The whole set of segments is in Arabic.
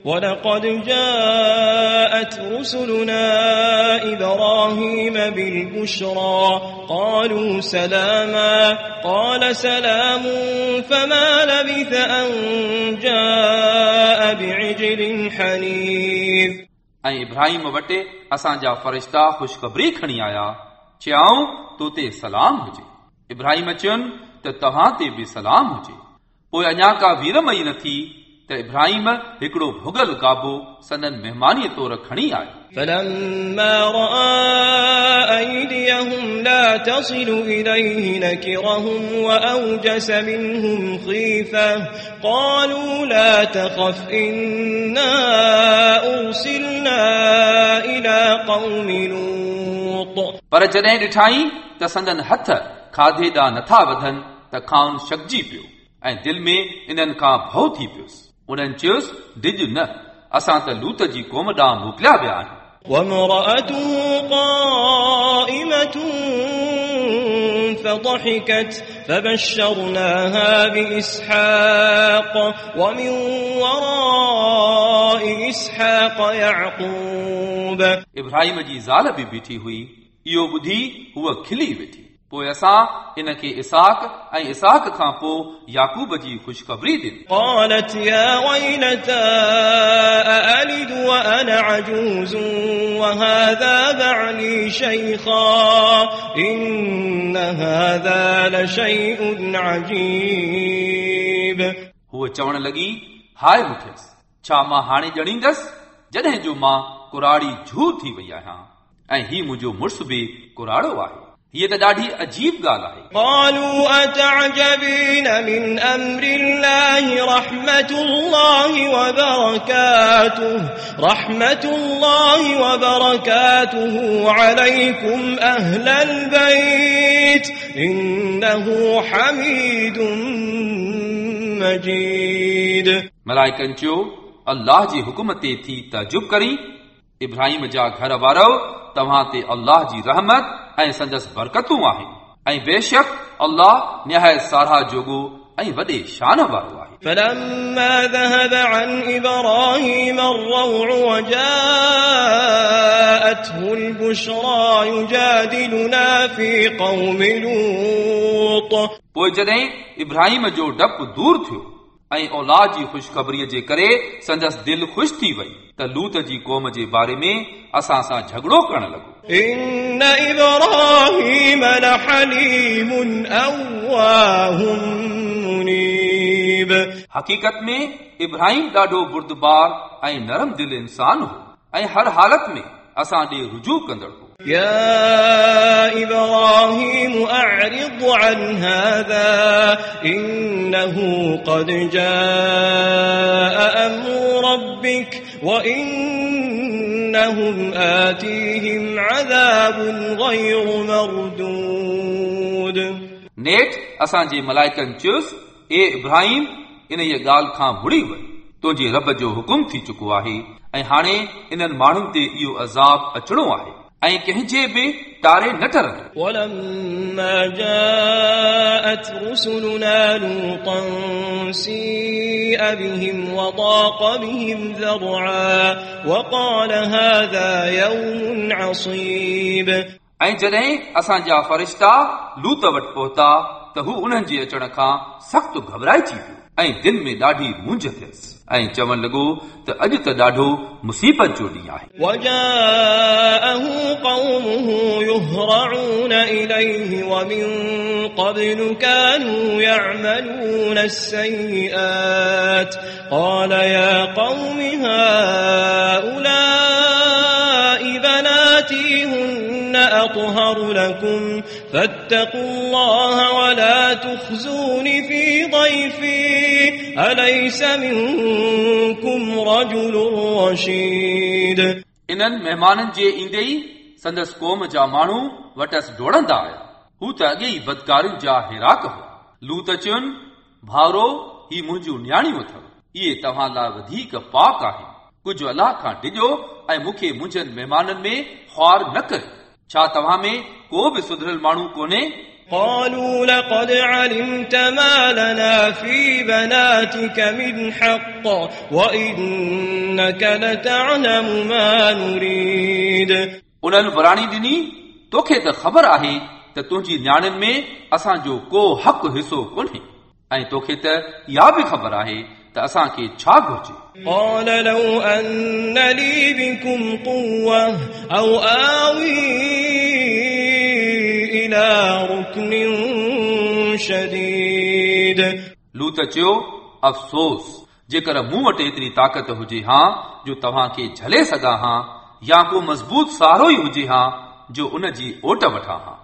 ولقد جاءت رسلنا إبراهيم بالبشرى قالوا سلاما قال سلام فما لبث أن جاء بعجل حنيذ ऐं इब्राहिम वटि असांजा फ़रिश्ता ख़ुशख़बरी खणी आया चयाऊं तो ते सलाम हुजे इब्राहिम चयुनि त तव्हां ते बि सलाम हुजे पोइ अञा का वीरमई न थी त इब्राहिम हिकिड़ो भुगल गाबो सदन महिमानीअ तौर खणी आयो فلما رأى أيديهم لا تصل إليه نكرهم وأوجس منهم خيفة قالوا لا تخف إنا أرسلنا إلى قوم لوط पर जॾहिं ॾिठाई त संदन हथ खाधे ॾांहुं नथा वधनि त खाउन शकजी पियो ऐं दिलि में इन्हनि खां भउ थी पियुसि उन्हनि चयुसि डिॼ न असां त लूत जी क़ौम ॾांहुं मोकिलिया विया आहियूं وامرأته قائمة فضحكت فبشرناها بإسحاق ومن وراء إسحاق يعقوب इब्राहिम जी ज़ाल बि बीठी हुई इहो ॿुधी हूअ खिली वेठी पोइ असां इन खे इसाक ऐं इसाक खां पोइ याकूब जी ख़ुशख़बरी ॾिनी قالت يا ويلتى أألد وأنا عجوز وهذا بعلي شيخا إن هذا لشيء عجيب हूअ चवण लॻी हाय मूंखेसि छा मां हाणे ॼणींदसि जॾहिं जो मां कुराड़ी झूर थी वई आहियां ऐं हीउ मुंहिंजो मुड़ुस बि कुराड़ो आहे हीअ त ॾाढी अजीब ॻाल्हि आहे قالوا أتعجبين من أمر الله رحمة الله وبركاته رحمة الله وبركاته عليكم أهل البيت إنه حميد مجيد मलाइकनि चयो अल्लाह जे हुकुम ते थी तजुब करी इब्राहिम जा घर वारो तव्हां ते अल्लाह जी रहमत ऐं संदसि बरकतूं आहिनि ऐं बेशक अल्लाह निहायत साराह जोगो ऐं वॾे शान वारो आहे فلما ذهب عن إبراهيم الروع وجاءته البشرى يجادلنا في قوم لوط पोइ जॾहिं इब्राहिम जो डपु दूर थियो ऐं औलाद जी ख़ुशख़बरीअ जे करे संदसि दिलि ख़ुशि थी वई। त लूत जी क़ौम जे बारे में असां सां झगड़ो करण लॻो। हक़ीक़त में इब्राहिम ॾाढो बुर्दबार ऐं नरम दिलि इंसान हो। ऐं हर हालत में असां ॾे रुजू कंदड़ हो। يا إبراهيم أعرض عن هذا إنه قد جاء أمر ربك وإنهم آتيهم عذاب غير مردود नेठ असांजे मलाइकनि चयुसि ए इब्राहिम इन ई ॻाल्हि खां मुड़ी वई तुंहिंजे रब जो हुकुम थी चुको आहे ऐं हाणे इन्हनि माण्हुनि ते इहो अज़ाब अचणो आहे ऐं कंहिंजे बि तारे न टरंदो ولما جاءت رسلنا لوطا سيء بهم وضاق بهم ذرعا وقال هذا يوم عصيب ऐं जॾहिं असांजा फ़रिश्ता लूत वटि पहुता त हू उन्हनि जे अचण खां सख़्तु घबराइजी वियो ऐं दिलि में ॾाढी मूंझ थियसि ऐं चवणु लॻो त अॼु त ॾाढो मुसीबत जो ॾींहुं आहे وجاءه قومه يهرعون إليه ومن قبل كانوا يعملون السيئات قال يا قوم هؤلاء أطهر لكم فاتقوا الله ولا تخزون في ضيفي أليس منكم رجل رشيد इन्हनि महिमाननि जे ईंदे ई संदसि क़ौम जा माण्हू वटसि डोड़ंदा आया हू त अॻे ई बदकारियुनि जा हिराक हो लूत चयुनि भाउरो ही मुंहिंजूं न्याणियूं अथव इहे तव्हां लाइ वधीक पाक आहिनि कुझु अलाह खां डिॼो ऐं मूंखे मुंहिंजनि महिमाननि में ख़्वार न कयो छा तव्हां में को बि सुधरियल माण्हू कोन्हे قالوا لقد علمت ما لنا في بناتك من حق وإنك لتعلم ما نريد उन्हनि वराणी ॾिनी तोखे त ख़बर आहे त तुंहिंजी न्याणियुनि में असांजो को हक़ हिसो कोन्हे ऐं तोखे त इहा बि ख़बर आहे त असांखे छा घुर्जे قال لو أن لي بكم قوة أو آوي إلى लूत चयो, अफ़सोस, जेकर मूं वटि एतिरी ताक़त हुजे हा, जो तव्हांखे झले सघां हा, या को मज़बूत सहारो ई हुजे हा, जो उन जी ओट वठां हा।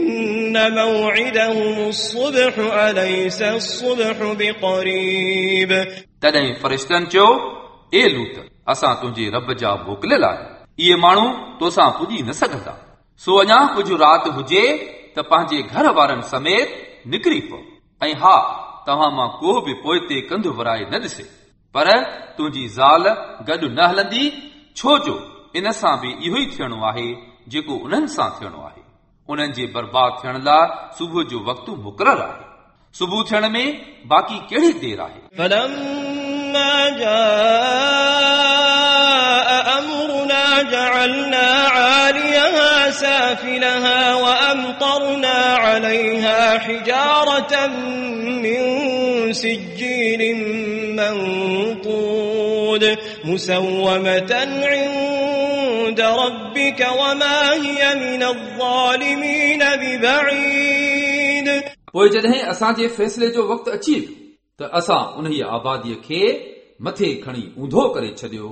موعدهم الصبح أليس الصبح بقريب तॾहिं फ़रिश्तनि चयो ए लूत असां तुंहिंजे रब जा मोकिलियल आहियूं इहे माण्हू तोसां पुॼी न सघंदा सो अञा कुझु राति हुजे त पंहिंजे घर वारनि समेत निकिरी पओ ऐं हा तव्हां मां को बि पोइ ते कंधु वराए न ॾिसे पर तुंहिंजी ज़ाल गॾु न हलंदी छो जो इन सां बि इहो ई थियणो आहे जेको उन्हनि सां थियणो आहे उन्हनि जे बर्बाद थियण लाइ सुबुह जो वक़्तु मुक़ररु आहे सुबुह थियण में बाक़ी कहिड़ी देरि आहे فلما جاء أمرنا جعلنا عاليها سافلها وأمطرنا عليها حجارة من سجيل منضود مسومة عند ربك وما هي من الظالمين ببعيد पोइ जॾहिं असांजे फ़ैसिले जो वक़्तु अची वियो त असां उन आबादीअ खे मथे खणी ऊंधो करे छॾियो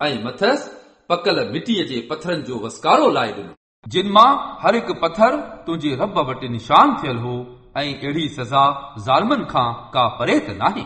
ऐं मथसि पकल मिटीअ जे पथरनि जो वसकारो लाइ ॾिनो जिन मां हर हिकु पथर तुंहिंजे रब वटि निशान थियल हो ऐं अहिड़ी सज़ा ज़ालमनि खां का परे त नाहे